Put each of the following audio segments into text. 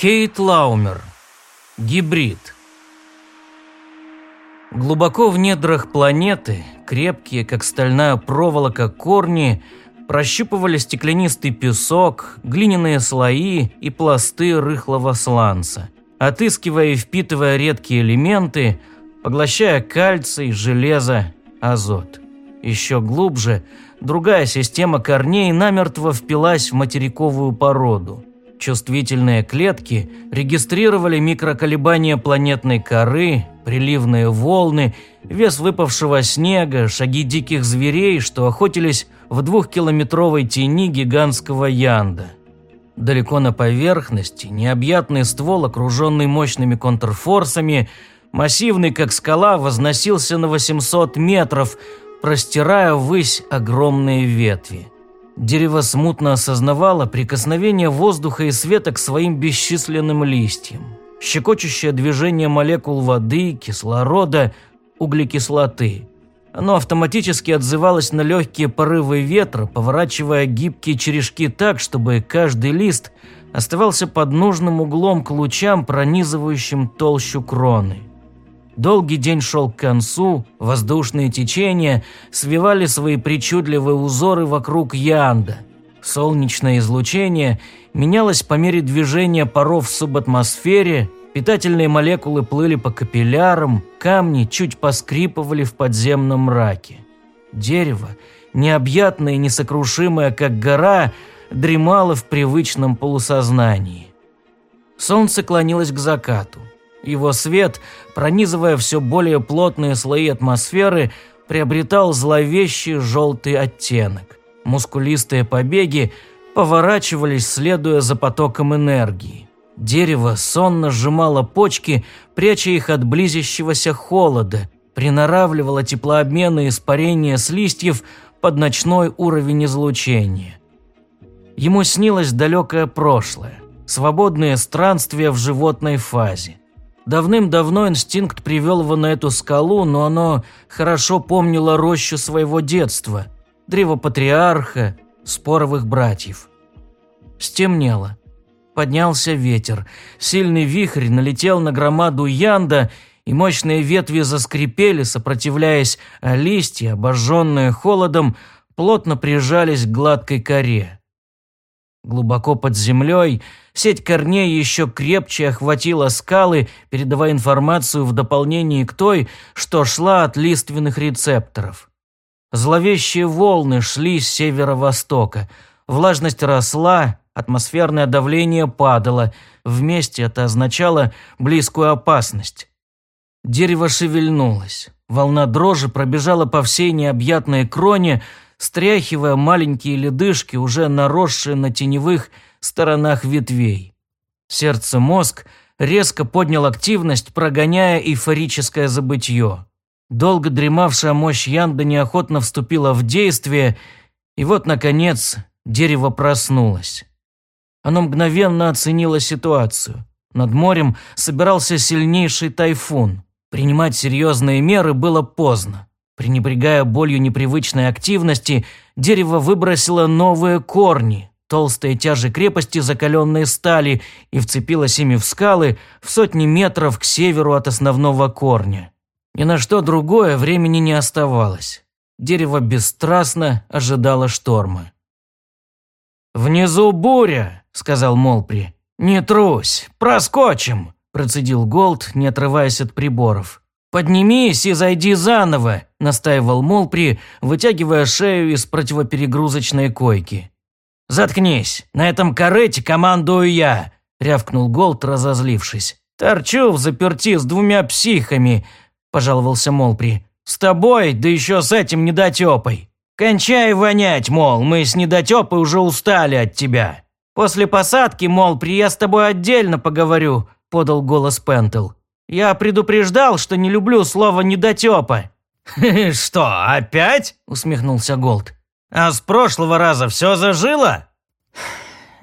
Кейт Лаумер. Гибрид. Глубоко в недрах планеты, крепкие, как стальная проволока, корни прощупывали стеклянистый песок, глиняные слои и пласты рыхлого сланца, отыскивая и впитывая редкие элементы, поглощая кальций, железо, азот. Еще глубже другая система корней намертво впилась в материковую породу. Чувствительные клетки регистрировали микроколебания планетной коры, приливные волны, вес выпавшего снега, шаги диких зверей, что охотились в двухкилометровой тени гигантского янда. Далеко на поверхности, необъятный ствол, окруженный мощными контрфорсами, массивный как скала, возносился на 800 метров, простирая ввысь огромные ветви. Дерево смутно осознавало прикосновение воздуха и света к своим бесчисленным листьям. Щекочущее движение молекул воды, кислорода, углекислоты. Оно автоматически отзывалось на легкие порывы ветра, поворачивая гибкие черешки так, чтобы каждый лист оставался под нужным углом к лучам, пронизывающим толщу кроны. Долгий день шел к концу, воздушные течения свивали свои причудливые узоры вокруг Янда. Солнечное излучение менялось по мере движения паров в субатмосфере, питательные молекулы плыли по капиллярам, камни чуть поскрипывали в подземном мраке. Дерево, необъятное и несокрушимое, как гора, дремало в привычном полусознании. Солнце клонилось к закату. Его свет, пронизывая все более плотные слои атмосферы, приобретал зловещий желтый оттенок. Мускулистые побеги поворачивались, следуя за потоком энергии. Дерево сонно сжимало почки, пряча их от близящегося холода, приноравливало теплообмен и испарение с листьев под ночной уровень излучения. Ему снилось далекое прошлое, свободные странствия в животной фазе. Давным-давно инстинкт привел его на эту скалу, но оно хорошо помнило рощу своего детства, древо патриарха, споровых братьев. Стемнело. Поднялся ветер. Сильный вихрь налетел на громаду Янда, и мощные ветви заскрипели, сопротивляясь, а листья, обожженные холодом, плотно прижались к гладкой коре. Глубоко под землей сеть корней еще крепче охватила скалы, передавая информацию в дополнение к той, что шла от лиственных рецепторов. Зловещие волны шли с северо-востока. Влажность росла, атмосферное давление падало. Вместе это означало близкую опасность. Дерево шевельнулось. Волна дрожи пробежала по всей необъятной кроне, стряхивая маленькие ледышки, уже наросшие на теневых сторонах ветвей. Сердце-мозг резко поднял активность, прогоняя эйфорическое забытье. Долго дремавшая мощь Янда неохотно вступила в действие, и вот, наконец, дерево проснулось. Оно мгновенно оценило ситуацию. Над морем собирался сильнейший тайфун. Принимать серьезные меры было поздно. Пренебрегая болью непривычной активности, дерево выбросило новые корни, толстые тяжи крепости закаленной стали и вцепилось ими в скалы в сотни метров к северу от основного корня. Ни на что другое времени не оставалось. Дерево бесстрастно ожидало шторма. «Внизу буря», — сказал Молпри. «Не трусь, проскочим», — процедил Голд, не отрываясь от приборов. «Поднимись и зайди заново», – настаивал Молпри, вытягивая шею из противоперегрузочной койки. «Заткнись, на этом корыте командую я», – рявкнул Голд, разозлившись. «Торчу в заперти с двумя психами», – пожаловался Молпри. «С тобой, да еще с этим недотепой. Кончай вонять, мол, мы с недотепой уже устали от тебя. После посадки, мол, при я с тобой отдельно поговорю», – подал голос Пентл. Я предупреждал, что не люблю слово «недотепа». «Что, опять?» – усмехнулся Голд. «А с прошлого раза все зажило?»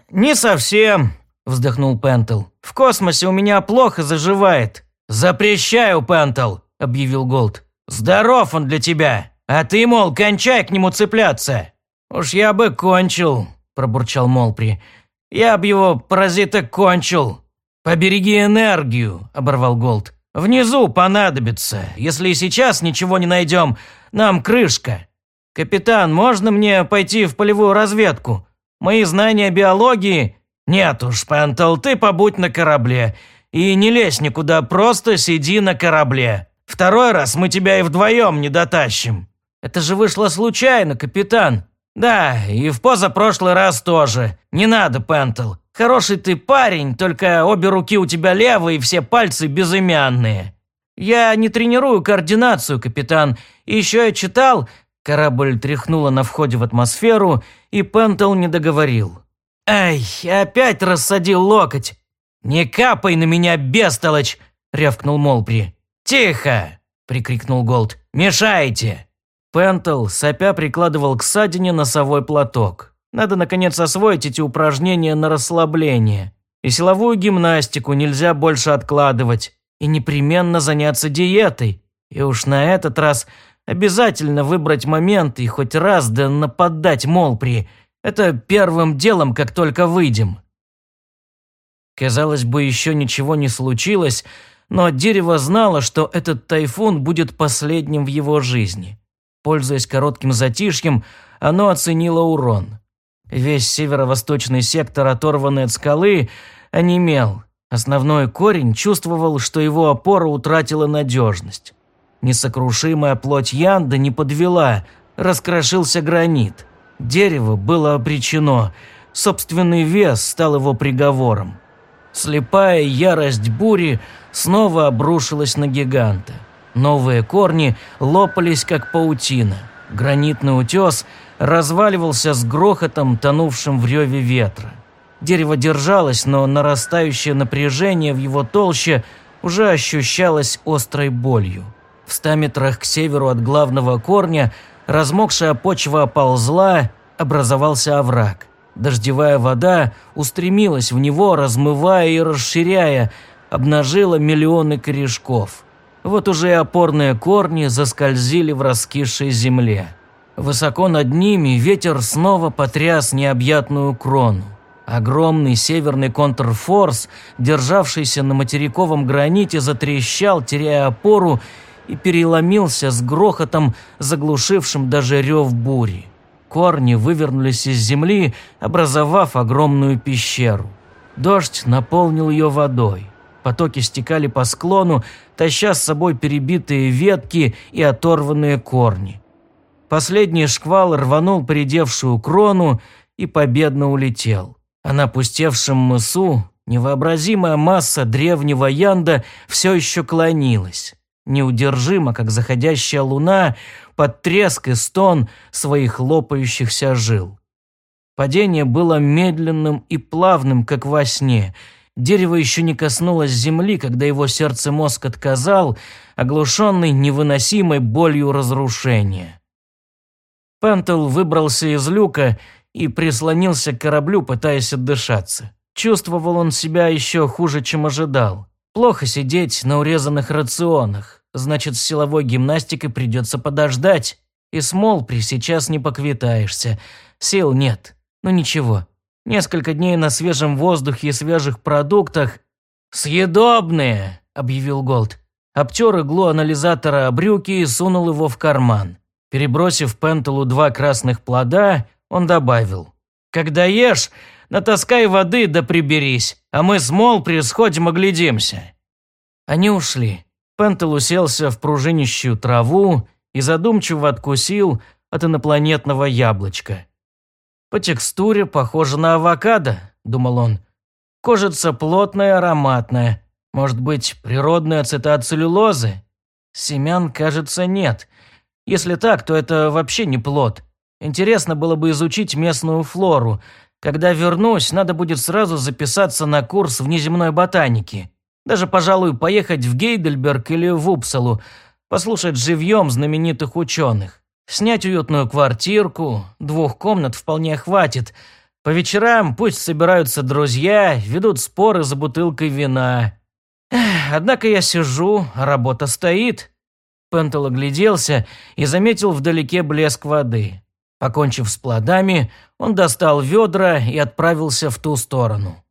«Не совсем», – вздохнул Пентл. «В космосе у меня плохо заживает». «Запрещаю, Пентл», – объявил Голд. «Здоров он для тебя, а ты, мол, кончай к нему цепляться». «Уж я бы кончил», – пробурчал Молпри. «Я б его, паразита, кончил. «Побереги энергию», – оборвал Голд. «Внизу понадобится. Если и сейчас ничего не найдем, нам крышка. Капитан, можно мне пойти в полевую разведку? Мои знания биологии...» «Нет уж, Пентл, ты побудь на корабле. И не лезь никуда, просто сиди на корабле. Второй раз мы тебя и вдвоем не дотащим». «Это же вышло случайно, капитан». «Да, и в позапрошлый раз тоже. Не надо, Пентл. Хороший ты парень, только обе руки у тебя левые все пальцы безымянные. Я не тренирую координацию, капитан. Еще я читал...» Корабль тряхнула на входе в атмосферу, и Пентл не договорил. «Эй, опять рассадил локоть!» «Не капай на меня, бестолочь!» – рявкнул Молпри. «Тихо!» – прикрикнул Голд. «Мешайте!» Пентл, сопя, прикладывал к ссадине носовой платок. Надо, наконец, освоить эти упражнения на расслабление. И силовую гимнастику нельзя больше откладывать. И непременно заняться диетой. И уж на этот раз обязательно выбрать момент и хоть раз да нападать Молпри. Это первым делом, как только выйдем. Казалось бы, еще ничего не случилось, но дерево знало, что этот тайфун будет последним в его жизни. Пользуясь коротким затишьем, оно оценило урон. Весь северо-восточный сектор, оторванный от скалы, онемел. Основной корень чувствовал, что его опора утратила надежность. Несокрушимая плоть Янда не подвела, раскрошился гранит. Дерево было обречено, собственный вес стал его приговором. Слепая ярость бури снова обрушилась на гиганта. Новые корни лопались, как паутина. Гранитный утес разваливался с грохотом, тонувшим в реве ветра. Дерево держалось, но нарастающее напряжение в его толще уже ощущалось острой болью. В ста метрах к северу от главного корня размокшая почва оползла, образовался овраг. Дождевая вода устремилась в него, размывая и расширяя, обнажила миллионы корешков. Вот уже и опорные корни заскользили в раскисшей земле. Высоко над ними ветер снова потряс необъятную крону. Огромный северный контрфорс, державшийся на материковом граните, затрещал, теряя опору, и переломился с грохотом, заглушившим даже рев бури. Корни вывернулись из земли, образовав огромную пещеру. Дождь наполнил ее водой. Потоки стекали по склону, таща с собой перебитые ветки и оторванные корни. Последний шквал рванул поредевшую крону и победно улетел. А на пустевшем мысу невообразимая масса древнего янда все еще клонилась. Неудержимо, как заходящая луна, под треск и стон своих лопающихся жил. Падение было медленным и плавным, как во сне – Дерево еще не коснулось земли, когда его сердце-мозг отказал, оглушенный невыносимой болью разрушения. Пентл выбрался из люка и прислонился к кораблю, пытаясь отдышаться. Чувствовал он себя еще хуже, чем ожидал. Плохо сидеть на урезанных рационах, значит, с силовой гимнастикой придется подождать. И с Молпри сейчас не поквитаешься. Сил нет. Но ну ничего, Несколько дней на свежем воздухе и свежих продуктах. «Съедобные!» – объявил Голд. Обтер иглу анализатора брюки и сунул его в карман. Перебросив Пентелу два красных плода, он добавил. «Когда ешь, натаскай воды да приберись, а мы с Молпри сходим оглядимся». Они ушли. Пентел уселся в пружинищую траву и задумчиво откусил от инопланетного яблочка. По текстуре похоже на авокадо, думал он. Кожица плотная ароматная. Может быть, природная ацетат целлюлозы? Семян, кажется, нет. Если так, то это вообще не плод. Интересно было бы изучить местную флору. Когда вернусь, надо будет сразу записаться на курс внеземной ботаники. Даже, пожалуй, поехать в Гейдельберг или в Упсалу, послушать живьем знаменитых ученых. Снять уютную квартирку, двух комнат вполне хватит. По вечерам пусть собираются друзья, ведут споры за бутылкой вина. однако я сижу, работа стоит. Пентел огляделся и заметил вдалеке блеск воды. Покончив с плодами, он достал ведра и отправился в ту сторону.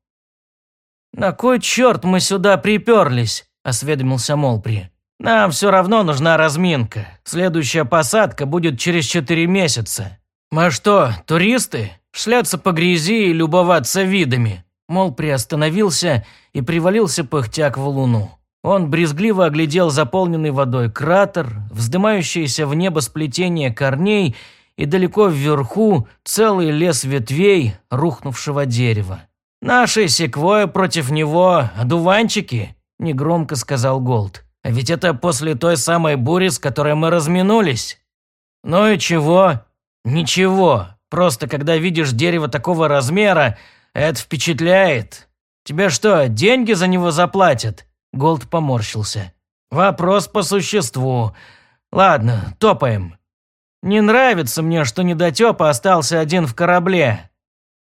«На кой черт мы сюда приперлись?» – осведомился Молпри. «Нам все равно нужна разминка. Следующая посадка будет через четыре месяца. Мы что, туристы? Шляться по грязи и любоваться видами?» Молпри остановился и привалился пыхтя к валуну. Он брезгливо оглядел заполненный водой кратер, вздымающееся в небо сплетение корней и далеко вверху целый лес ветвей рухнувшего дерева. «Наши секвойи против него, одуванчики», – негромко сказал Голд. «А ведь это после той самой бури, с которой мы разминулись». «Ну и чего?» «Ничего. Просто когда видишь дерево такого размера, это впечатляет. Тебе что, деньги за него заплатят?» Голд поморщился. «Вопрос по существу. Ладно, топаем. Не нравится мне, что недотепа остался один в корабле.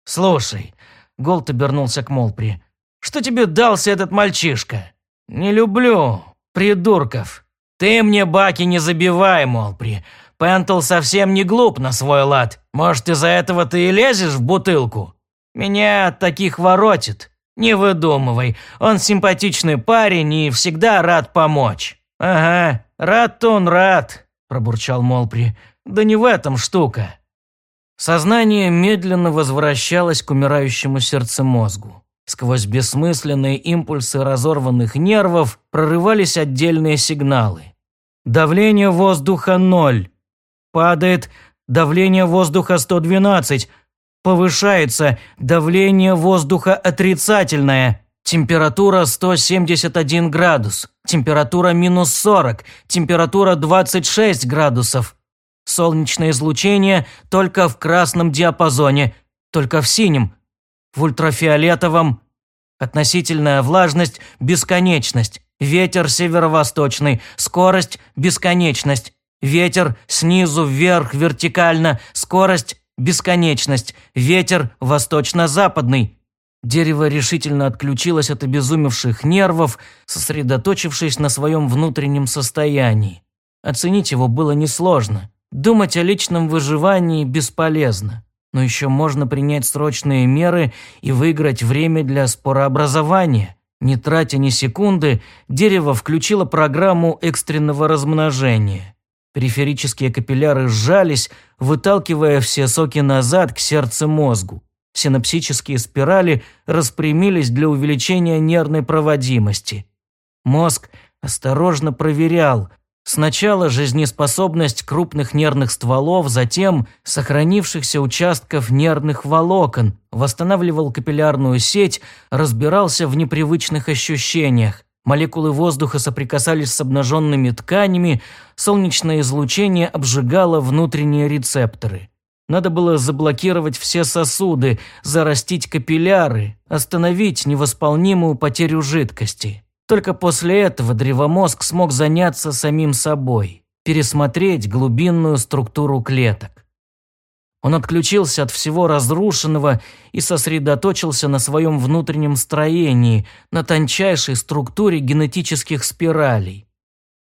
Слушай, Голд обернулся к Молпри. Что тебе дался этот мальчишка? Не люблю придурков. Ты мне баки не забивай, Молпри. Пентл совсем не глуп на свой лад. Может, из-за этого ты и лезешь в бутылку? Меня от таких воротит. «Не выдумывай, он симпатичный парень и всегда рад помочь». «Ага, рад-то он рад», – пробурчал Молпри. «Да не в этом штука». Сознание медленно возвращалось к умирающему сердцемозгу. Сквозь бессмысленные импульсы разорванных нервов прорывались отдельные сигналы. Давление воздуха ноль. Падает давление воздуха 112. Повышается давление воздуха отрицательное. Температура 171 градус. Температура минус 40. Температура 26 градусов. Солнечное излучение только в красном диапазоне, только в синем. В ультрафиолетовом относительная влажность – бесконечность. Ветер северо-восточный, скорость – бесконечность. Ветер снизу вверх вертикально, скорость Бесконечность. Ветер восточно-западный. Дерево решительно отключилось от обезумевших нервов, сосредоточившись на своем внутреннем состоянии. Оценить его было несложно. Думать о личном выживании бесполезно. Но еще можно принять срочные меры и выиграть время для спорообразования. Не тратя ни секунды, дерево включило программу экстренного размножения. Периферические капилляры сжались, выталкивая все соки назад к сердцу-мозгу. Синапсические спирали распрямились для увеличения нервной проводимости. Мозг осторожно проверял сначала жизнеспособность крупных нервных стволов, затем сохранившихся участков нервных волокон, восстанавливал капиллярную сеть, разбирался в непривычных ощущениях. Молекулы воздуха соприкасались с обнаженными тканями, солнечное излучение обжигало внутренние рецепторы. Надо было заблокировать все сосуды, зарастить капилляры, остановить невосполнимую потерю жидкости. Только после этого древомозг смог заняться самим собой, пересмотреть глубинную структуру клеток. Он отключился от всего разрушенного и сосредоточился на своем внутреннем строении, на тончайшей структуре генетических спиралей.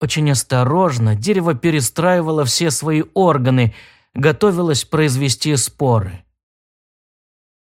Очень осторожно дерево перестраивало все свои органы, готовилось произвести споры.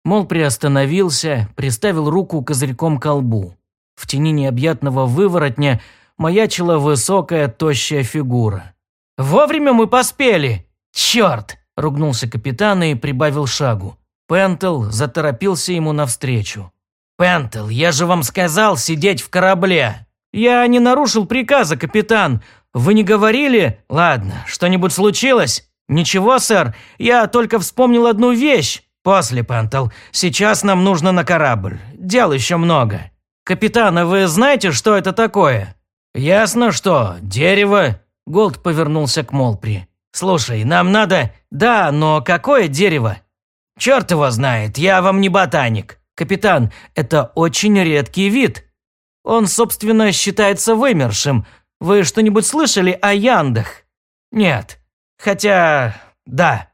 Мол приостановился, приставил руку козырьком к колбу. В тени необъятного выворотня маячила высокая, тощая фигура. «Вовремя мы поспели! Черт!» – ругнулся капитан и прибавил шагу. Пентел заторопился ему навстречу. «Пентел, я же вам сказал сидеть в корабле!» «Я не нарушил приказа, капитан. Вы не говорили? Ладно, что-нибудь случилось?» «Ничего, сэр, я только вспомнил одну вещь. После, Пентел, сейчас нам нужно на корабль. Дел еще много. Капитан, а вы знаете, что это такое?» «Ясно, что. Дерево». Голд повернулся к Молпри. «Слушай, нам надо...» «Да, но какое дерево?» «Черт его знает, я вам не ботаник. Капитан, это очень редкий вид. Он, собственно, считается вымершим. Вы что-нибудь слышали о яндах?» «Нет. Хотя... да».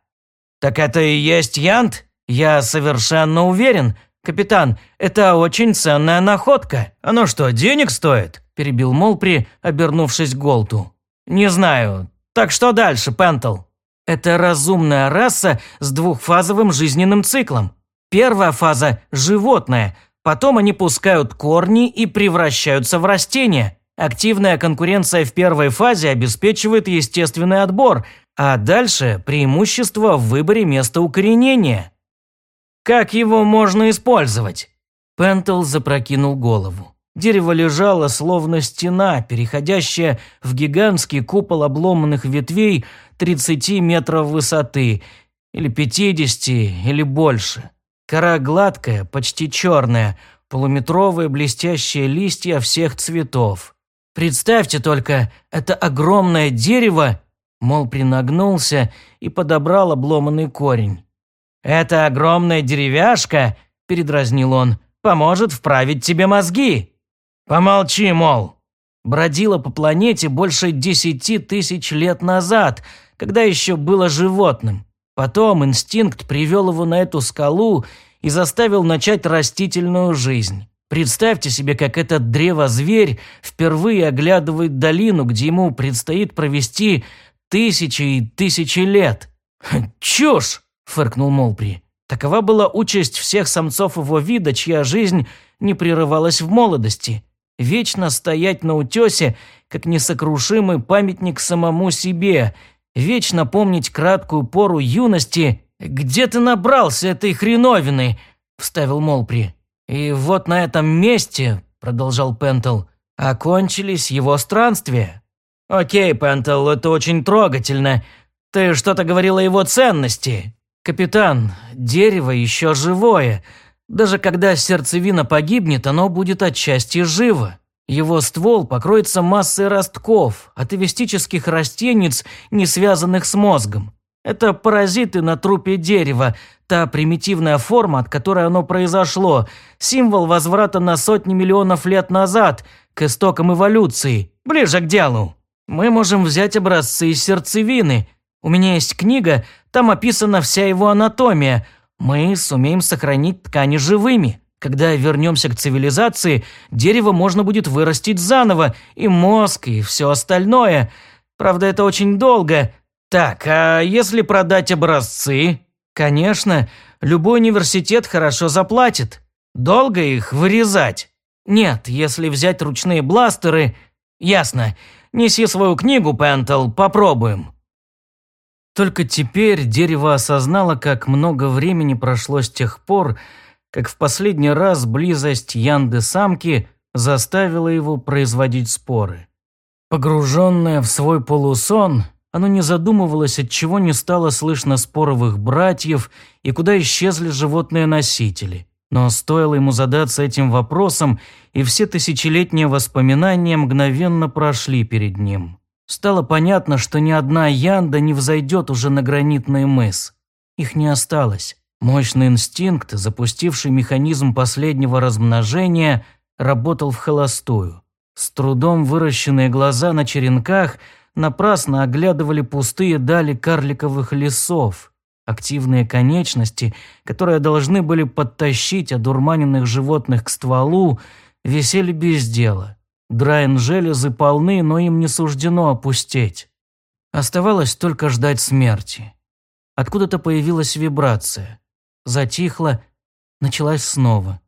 «Так это и есть янд? Я совершенно уверен. Капитан, это очень ценная находка. Оно что, денег стоит?» Перебил Молпри, обернувшись к Голту. «Не знаю. Так что дальше, Пентл? Это разумная раса с двухфазовым жизненным циклом. Первая фаза – животное, Потом они пускают корни и превращаются в растения. Активная конкуренция в первой фазе обеспечивает естественный отбор, а дальше преимущество в выборе места укоренения. Как его можно использовать? Пентл запрокинул голову. Дерево лежало словно стена, переходящая в гигантский купол обломанных ветвей 30 метров высоты, или 50, или больше. Кора гладкая, почти черная, полуметровые блестящие листья всех цветов. Представьте только, это огромное дерево, мол, принагнулся и подобрал обломанный корень. «Эта огромная деревяшка», – передразнил он, – «поможет вправить тебе мозги». «Помолчи, мол». Бродила по планете больше десяти тысяч лет назад, когда еще было животным. Потом инстинкт привел его на эту скалу и заставил начать растительную жизнь. Представьте себе, как этот древозверь впервые оглядывает долину, где ему предстоит провести тысячи и тысячи лет. «Чушь!» Фыркнул Молпри. Такова была участь всех самцов его вида, чья жизнь не прерывалась в молодости. Вечно стоять на утесе, как несокрушимый памятник самому себе, вечно помнить краткую пору юности. «Где ты набрался этой хреновины?» – вставил Молпри. «И вот на этом месте», – продолжал Пентл, – «окончились его странствия». «Окей, Пентл, это очень трогательно. Ты что-то говорил о его ценности. «Капитан, дерево еще живое. Даже когда сердцевина погибнет, оно будет отчасти живо. Его ствол покроется массой ростков, атовистических растениц, не связанных с мозгом. Это паразиты на трупе дерева, та примитивная форма, от которой оно произошло, символ возврата на сотни миллионов лет назад, к истокам эволюции, ближе к делу. Мы можем взять образцы из сердцевины – у меня есть книга, там описана вся его анатомия. Мы сумеем сохранить ткани живыми. Когда вернемся к цивилизации, дерево можно будет вырастить заново, и мозг, и все остальное. Правда, это очень долго. Так, а если продать образцы? Конечно, любой университет хорошо заплатит. Долго их вырезать? Нет, если взять ручные бластеры... Ясно. Неси свою книгу, Пентл, попробуем. Только теперь дерево осознало, как много времени прошло с тех пор, как в последний раз близость Янды-самки заставила его производить споры. Погруженное в свой полусон, оно не задумывалось, от чего не стало слышно споровых братьев и куда исчезли животные-носители. Но стоило ему задаться этим вопросом, и все тысячелетние воспоминания мгновенно прошли перед ним. Стало понятно, что ни одна янда не взойдет уже на гранитный мыс. Их не осталось. Мощный инстинкт, запустивший механизм последнего размножения, работал в холостую. С трудом выращенные глаза на черенках напрасно оглядывали пустые дали карликовых лесов. Активные конечности, которые должны были подтащить одурманенных животных к стволу, висели без дела. Драйн-железы полны, но им не суждено опустеть. Оставалось только ждать смерти. Откуда-то появилась вибрация. Затихла, началась снова.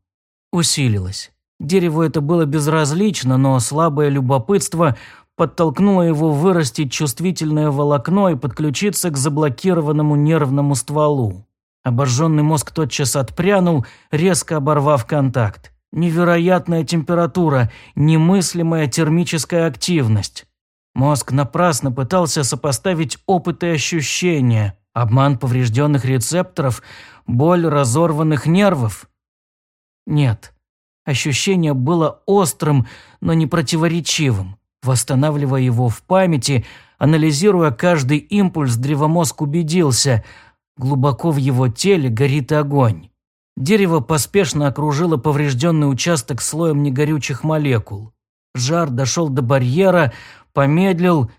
Усилилась. Дереву это было безразлично, но слабое любопытство подтолкнуло его вырастить чувствительное волокно и подключиться к заблокированному нервному стволу. Обожженный мозг тотчас отпрянул, резко оборвав контакт. Невероятная температура, немыслимая термическая активность. Мозг напрасно пытался сопоставить опыты и ощущения, обман поврежденных рецепторов, боль разорванных нервов. Нет, ощущение было острым, но не противоречивым. Восстанавливая его в памяти, анализируя каждый импульс, древомозг убедился – глубоко в его теле горит огонь. Дерево поспешно окружило поврежденный участок слоем негорючих молекул. Жар дошел до барьера, помедлил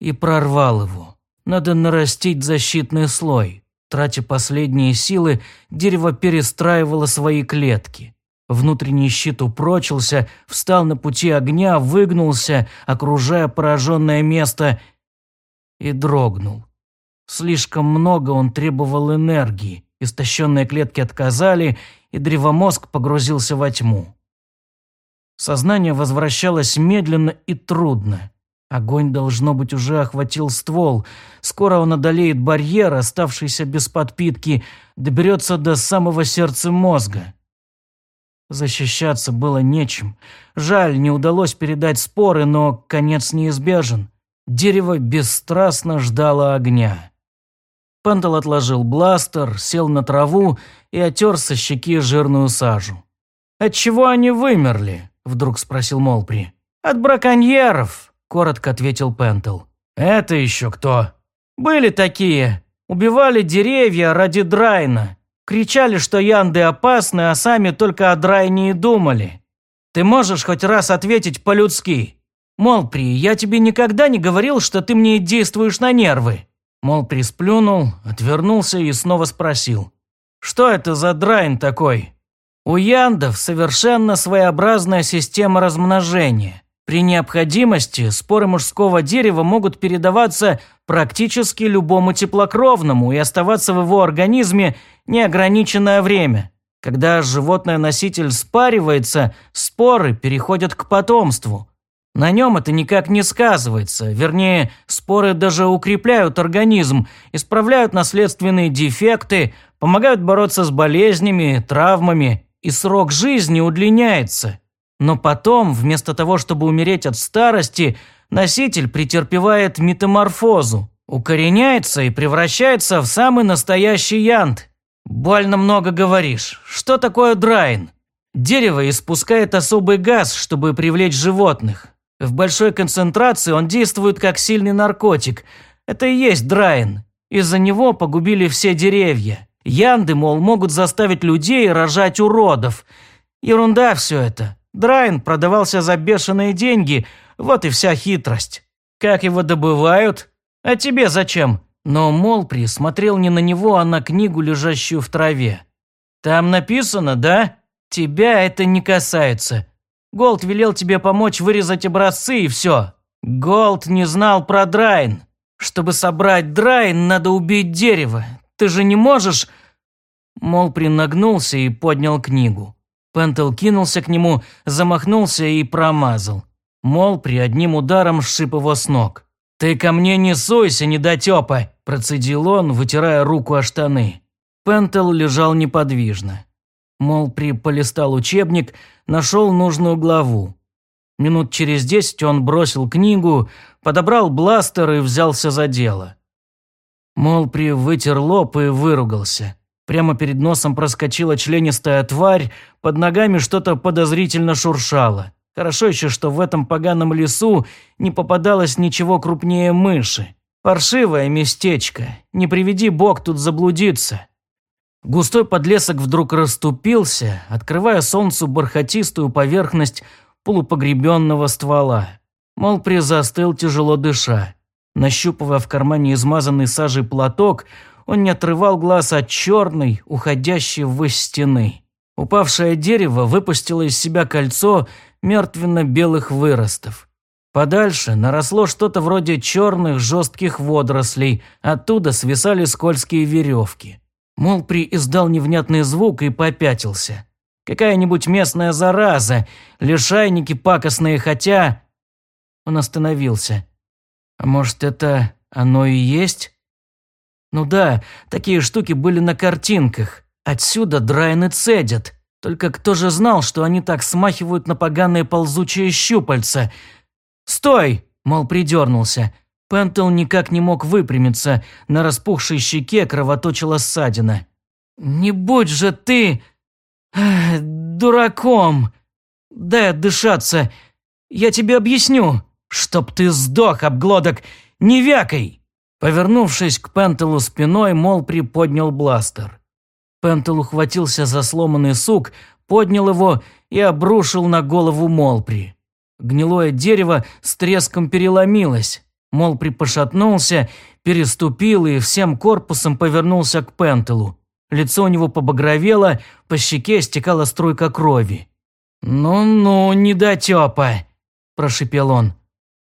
и прорвал его. Надо нарастить защитный слой. Тратя последние силы, дерево перестраивало свои клетки. Внутренний щит упрочился, встал на пути огня, выгнулся, окружая пораженное место, и дрогнул. Слишком много он требовал энергии, истощенные клетки отказали, и древомозг погрузился во тьму. Сознание возвращалось медленно и трудно. Огонь, должно быть, уже охватил ствол. Скоро он одолеет барьер, оставшийся без подпитки, доберется до самого сердца мозга. Защищаться было нечем. Жаль, не удалось передать споры, но конец неизбежен. Дерево бесстрастно ждало огня. Пентл отложил бластер, сел на траву и отер со щеки жирную сажу. «Отчего они вымерли?» – вдруг спросил Молпри. «От браконьеров», – коротко ответил Пентл. «Это еще кто?» «Были такие. Убивали деревья ради Драйна. Кричали, что янды опасны, а сами только о Драйне и думали. Ты можешь хоть раз ответить по-людски? Молпри, я тебе никогда не говорил, что ты мне действуешь на нервы». Молпри сплюнул, отвернулся и снова спросил. «Что это за Драйн такой?» У яндов совершенно своеобразная система размножения. При необходимости споры мужского дерева могут передаваться практически любому теплокровному и оставаться в его организме неограниченное время. Когда животное-носитель спаривается, споры переходят к потомству. На нем это никак не сказывается, вернее, споры даже укрепляют организм, исправляют наследственные дефекты, помогают бороться с болезнями, травмами и срок жизни удлиняется. Но потом, вместо того, чтобы умереть от старости, носитель претерпевает метаморфозу, укореняется и превращается в самый настоящий янт. Больно много говоришь. Что такое драйн? Дерево испускает особый газ, чтобы привлечь животных. В большой концентрации он действует как сильный наркотик. Это и есть драйн. Из-за него погубили все деревья. Янды, мол, могут заставить людей рожать уродов. Ерунда все это. Драйн продавался за бешеные деньги, вот и вся хитрость. Как его добывают? А тебе зачем? Но Молпри смотрел не на него, а на книгу, лежащую в траве. Там написано, да? Тебя это не касается. Голд велел тебе помочь вырезать образцы и все. Голд не знал про Драйн. Чтобы собрать Драйн, надо убить дерево. Ты же не можешь...» Молпри нагнулся и поднял книгу. Пентел кинулся к нему, замахнулся и промазал. Молпри одним ударом сшиб его с ног. «Ты ко мне не суйся, недотепа!» – процедил он, вытирая руку о штаны. Пентел лежал неподвижно. Молпри полистал учебник, нашел нужную главу. Минут через десять он бросил книгу, подобрал бластер и взялся за дело. Молпри вытер лоб и выругался. Прямо перед носом проскочила членистая тварь, под ногами что-то подозрительно шуршало. Хорошо еще, что в этом поганом лесу не попадалось ничего крупнее мыши. Паршивое местечко. Не приведи бог тут заблудиться. Густой подлесок вдруг расступился, открывая солнцу бархатистую поверхность полупогребенного ствола. Молпри застыл, тяжело дыша. Нащупывая в кармане измазанный сажей платок, он не отрывал глаз от черной, уходящей ввысь стены. Упавшее дерево выпустило из себя кольцо мертвенно-белых выростов. Подальше наросло что-то вроде черных жестких водорослей, оттуда свисали скользкие веревки. Молпри издал невнятный звук и попятился. Какая-нибудь местная зараза, лишайники пакостные, хотя... Он остановился. А может, это оно и есть? Ну да, такие штуки были на картинках. Отсюда драйны цедят. Только кто же знал, что они так смахивают на поганые ползучие щупальца? «Стой!» – мол, придернулся. Пентел никак не мог выпрямиться, на распухшей щеке кровоточила ссадина. «Не будь же ты... дураком! Дай отдышаться, я тебе объясню!» «Чтоб ты сдох, обглодок! Не вякай!» Повернувшись к Пентелу спиной, Мол приподнял бластер. Пентел ухватился за сломанный сук, поднял его и обрушил на голову Молпри. Гнилое дерево с треском переломилось. Молпри пошатнулся, переступил и всем корпусом повернулся к Пентелу. Лицо у него побагровело, по щеке стекала струйка крови. «Ну-ну, недотепа!» – прошипел он.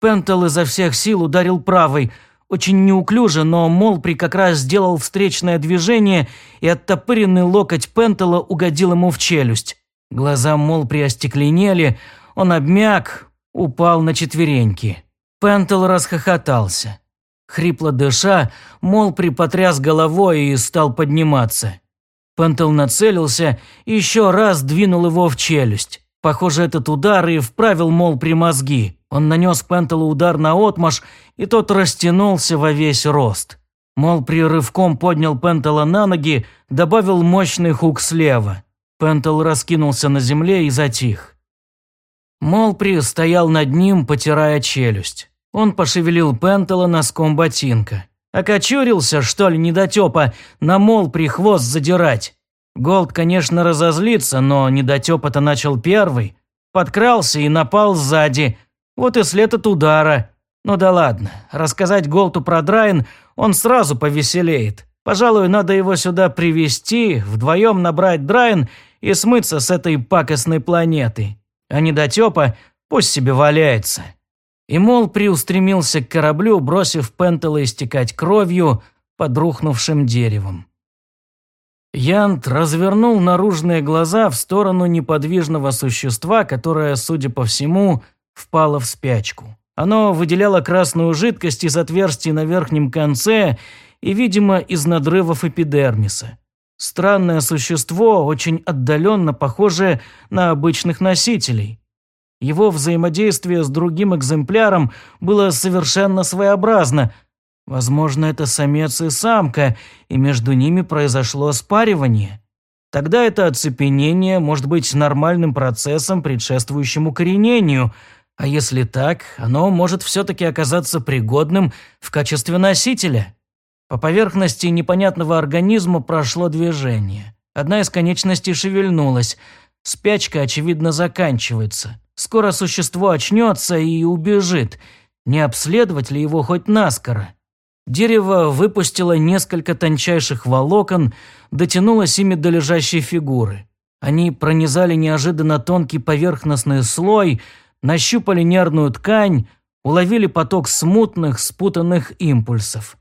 Пентел изо всех сил ударил правой. Очень неуклюже, но Молпри как раз сделал встречное движение, и оттопыренный локоть Пентела угодил ему в челюсть. Глаза Молпри остекленели, он обмяк, упал на четвереньки. Пентел расхохотался. Хрипло дыша, Молпри потряс головой и стал подниматься. Пентел нацелился и еще раз двинул его в челюсть. Похоже, этот удар и вправил Мол при мозги. Он нанес Пентелу удар на отмаш, и тот растянулся во весь рост. Мол при рывком поднял Пентела на ноги, добавил мощный хук слева. Пентел раскинулся на земле и затих. Молпри стоял над ним, потирая челюсть. Он пошевелил Пентела носком ботинка. Окочурился, что ли, недотепа, на Молпри хвост задирать. Голд, конечно, разозлится, но недотепа-то начал первый. Подкрался и напал сзади. Вот и след от удара. Ну да ладно, рассказать Голду про Драйн он сразу повеселеет. Пожалуй, надо его сюда привести, вдвоем набрать Драйн и смыться с этой пакостной планеты. А недотепа пусть себе валяется. И Мол приустремился к кораблю, бросив Пентела истекать кровью под рухнувшим деревом. Янт развернул наружные глаза в сторону неподвижного существа, которое, судя по всему, впало в спячку. Оно выделяло красную жидкость из отверстий на верхнем конце и, видимо, из надрывов эпидермиса. Странное существо, очень отдаленно похожее на обычных носителей. Его взаимодействие с другим экземпляром было совершенно своеобразно, Возможно, это самец и самка, и между ними произошло спаривание. Тогда это оцепенение может быть нормальным процессом, предшествующим укоренению, а если так, оно может все-таки оказаться пригодным в качестве носителя. По поверхности непонятного организма прошло движение. Одна из конечностей шевельнулась. Спячка, очевидно, заканчивается. Скоро существо очнется и убежит. Не обследовать ли его хоть наскоро? Дерево выпустило несколько тончайших волокон, дотянулось ими до лежащей фигуры. Они пронизали неожиданно тонкий поверхностный слой, нащупали нервную ткань, уловили поток смутных, спутанных импульсов.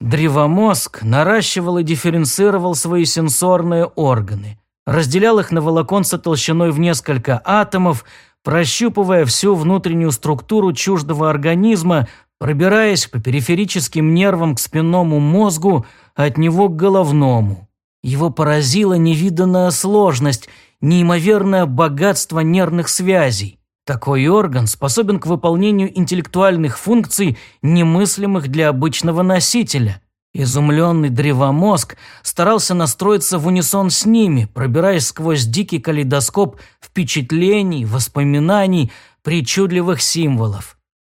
Древомозг наращивал и дифференцировал свои сенсорные органы, разделял их на волоконца толщиной в несколько атомов, прощупывая всю внутреннюю структуру чуждого организма, пробираясь по периферическим нервам к спинному мозгу, от него к головному. Его поразила невиданная сложность, неимоверное богатство нервных связей. Такой орган способен к выполнению интеллектуальных функций, немыслимых для обычного носителя. Изумленный древомозг старался настроиться в унисон с ними, пробираясь сквозь дикий калейдоскоп впечатлений, воспоминаний, причудливых символов.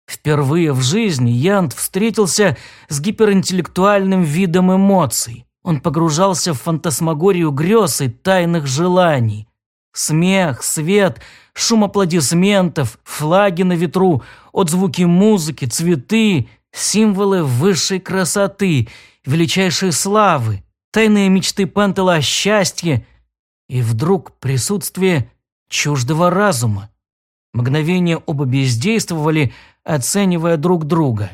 Впервые в жизни Янт встретился с гиперинтеллектуальным видом эмоций. Он погружался в фантасмагорию грез и тайных желаний. Смех, свет, шум аплодисментов, флаги на ветру, отзвуки музыки, цветы, символы высшей красоты, величайшей славы, тайные мечты Пантела о счастье и вдруг присутствие чуждого разума. Мгновение оба бездействовали, оценивая друг друга.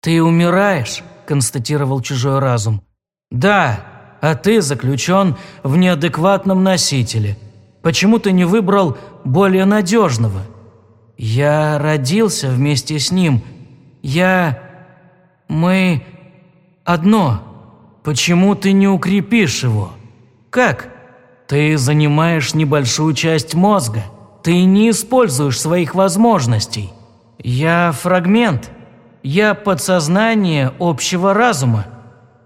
«Ты умираешь», – констатировал чужой разум. «Да, а ты заключен в неадекватном носителе. Почему ты не выбрал более надежного? Я родился вместе с ним. Я... Мы... Одно. Почему ты не укрепишь его? Как? Ты занимаешь небольшую часть мозга». Ты не используешь своих возможностей. Я фрагмент. Я подсознание общего разума.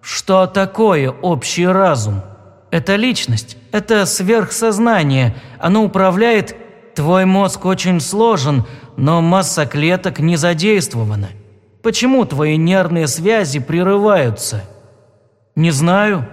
Что такое общий разум? Это личность, это сверхсознание. Оно управляет... Твой мозг очень сложен, но масса клеток не задействована. Почему твои нервные связи прерываются? Не знаю.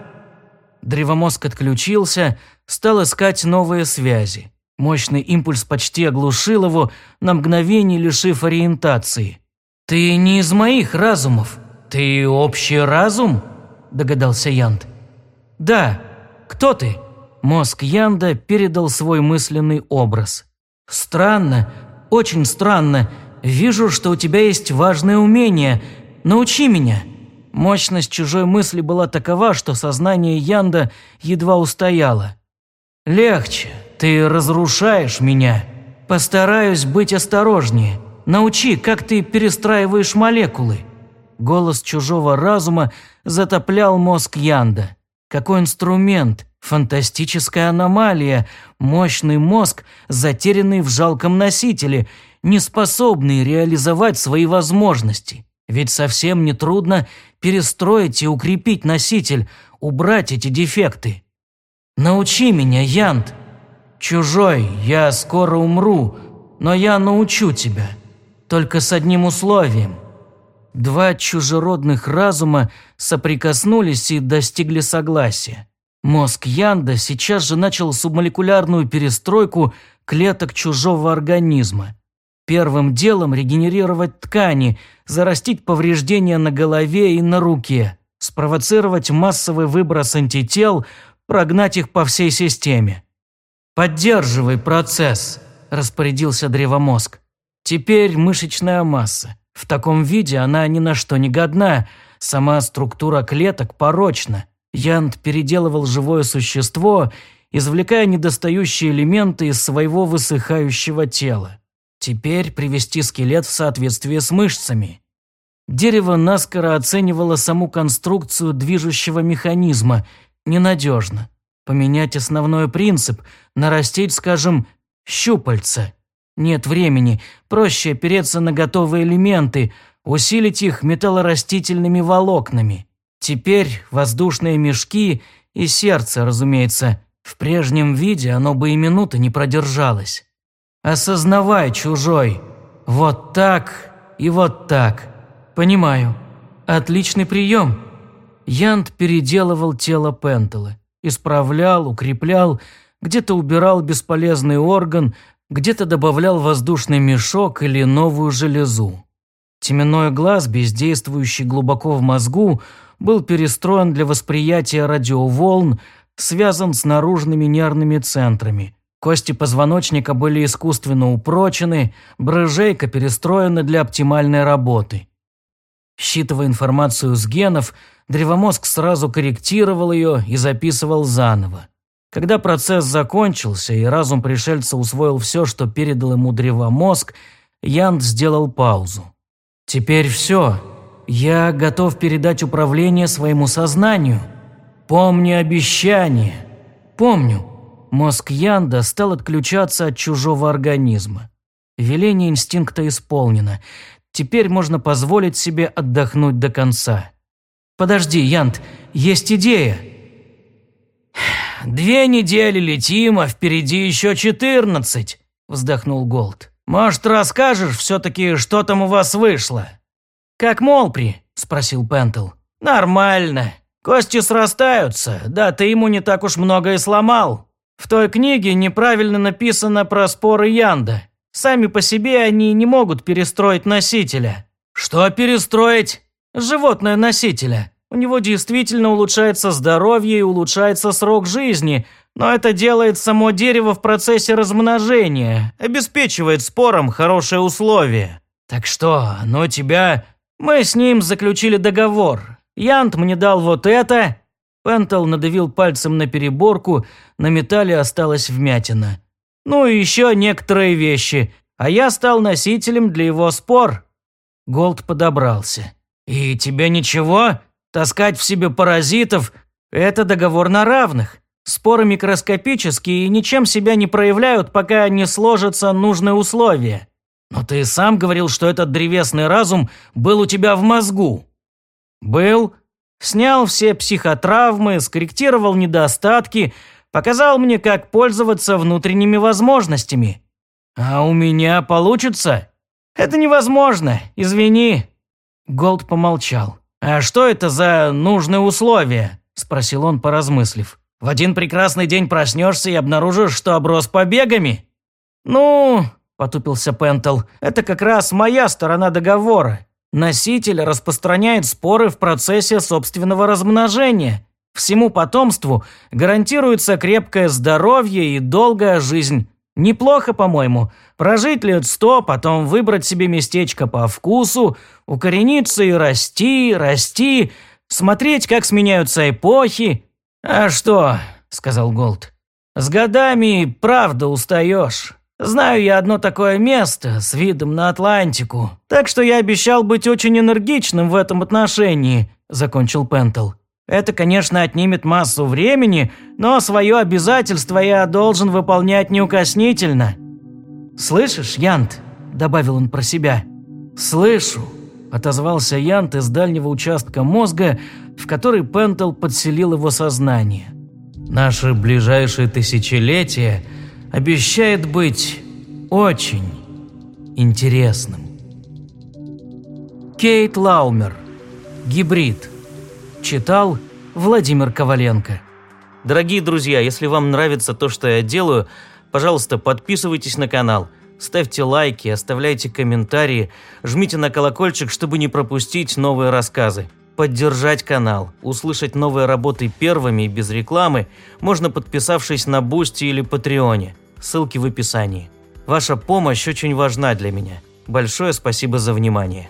Древомозг отключился, стал искать новые связи. Мощный импульс почти оглушил его, на мгновение лишив ориентации. «Ты не из моих разумов. Ты общий разум?» – догадался Янд. «Да. Кто ты?» Мозг Янда передал свой мысленный образ. «Странно, очень странно. Вижу, что у тебя есть важное умение, научи меня!» Мощность чужой мысли была такова, что сознание Янда едва устояло. «Легче, ты разрушаешь меня. Постараюсь быть осторожнее. Научи, как ты перестраиваешь молекулы». Голос чужого разума затоплял мозг Янда. Какой инструмент, фантастическая аномалия, мощный мозг, затерянный в жалком носителе, не способный реализовать свои возможности. Ведь совсем не трудно перестроить и укрепить носитель, убрать эти дефекты. Научи меня, Янт. Чужой, я скоро умру, но я научу тебя. Только с одним условием – Два чужеродных разума соприкоснулись и достигли согласия. Мозг Янда сейчас же начал субмолекулярную перестройку клеток чужого организма. Первым делом регенерировать ткани, зарастить повреждения на голове и на руке, спровоцировать массовый выброс антител, прогнать их по всей системе. «Поддерживай процесс», – распорядился древомозг. «Теперь мышечная масса. В таком виде она ни на что не годна, сама структура клеток порочна. Янт переделывал живое существо, извлекая недостающие элементы из своего высыхающего тела. Теперь привести скелет в соответствие с мышцами. Дерево наскоро оценивало саму конструкцию движущего механизма. Ненадежно. Поменять основной принцип, нарастить, скажем, щупальца – нет времени, проще опереться на готовые элементы, усилить их металлорастительными волокнами. Теперь воздушные мешки и сердце, разумеется. В прежнем виде оно бы и минуты не продержалось. Осознавай, чужой. Вот так и вот так. Понимаю. Отличный прием. Янт переделывал тело Пентела. Исправлял, укреплял, где-то убирал бесполезный орган, где-то добавлял воздушный мешок или новую железу. Теменной глаз, бездействующий глубоко в мозгу, был перестроен для восприятия радиоволн, связан с наружными нервными центрами. Кости позвоночника были искусственно упрочены, брыжейка перестроена для оптимальной работы. Считывая информацию с генов, древомозг сразу корректировал ее и записывал заново. Когда процесс закончился и разум пришельца усвоил все, что передал ему древомозг, Янд сделал паузу. «Теперь все. Я готов передать управление своему сознанию. Помни обещание. Помню». Мозг Янда стал отключаться от чужого организма. Веление инстинкта исполнено. Теперь можно позволить себе отдохнуть до конца. «Подожди, Янд, есть идея!» две недели летим, а впереди еще четырнадцать», – вздохнул Голд. «Может, расскажешь все-таки, что там у вас вышло?» «Как Молпри?» – спросил Пентл. «Нормально. Кости срастаются, да ты ему не так уж много и сломал. В той книге неправильно написано про споры Янда. Сами по себе они не могут перестроить носителя». «Что перестроить?» «Животное носителя. У него действительно улучшается здоровье и улучшается срок жизни, но это делает само дерево в процессе размножения, обеспечивает спорам хорошие условия. Так что, оно тебя... Мы с ним заключили договор. Янт мне дал вот это... Пентл надавил пальцем на переборку, на металле осталась вмятина. Ну и еще некоторые вещи, а я стал носителем для его спор. Голд подобрался. «И тебе ничего?» Таскать в себе паразитов – это договор на равных. Споры микроскопические и ничем себя не проявляют, пока не сложатся нужные условия. Но ты сам говорил, что этот древесный разум был у тебя в мозгу. Был. Снял все психотравмы, скорректировал недостатки, показал мне, как пользоваться внутренними возможностями. А у меня получится? Это невозможно, извини. Голд помолчал. «А что это за нужные условия?» – спросил он, поразмыслив. «В один прекрасный день проснешься и обнаружишь, что оброс побегами?» «Ну...» – потупился Пентл. «Это как раз моя сторона договора. Носитель распространяет споры в процессе собственного размножения. Всему потомству гарантируется крепкое здоровье и долгая жизнь. Неплохо, по-моему. Прожить лет сто, потом выбрать себе местечко по вкусу, укорениться и расти, расти, смотреть, как сменяются эпохи. А что, сказал Голд, с годами правда устаешь. Знаю я одно такое место с видом на Атлантику, так что я обещал быть очень энергичным в этом отношении, закончил Пентл. Это, конечно, отнимет массу времени, но свое обязательство я должен выполнять неукоснительно. «Слышишь, Янт?» – добавил он про себя. «Слышу», – отозвался Янт из дальнего участка мозга, в который Пентл подселил его сознание. «Наше ближайшее тысячелетие обещает быть очень интересным». Кейт Лаумер. Гибрид. Читал Владимир Коваленко. Дорогие друзья, если вам нравится то, что я делаю, пожалуйста, подписывайтесь на канал, ставьте лайки, оставляйте комментарии, жмите на колокольчик, чтобы не пропустить новые рассказы. Поддержать канал, услышать новые работы первыми и без рекламы можно подписавшись на Бусти или Патреоне. Ссылки в описании. Ваша помощь очень важна для меня. Большое спасибо за внимание.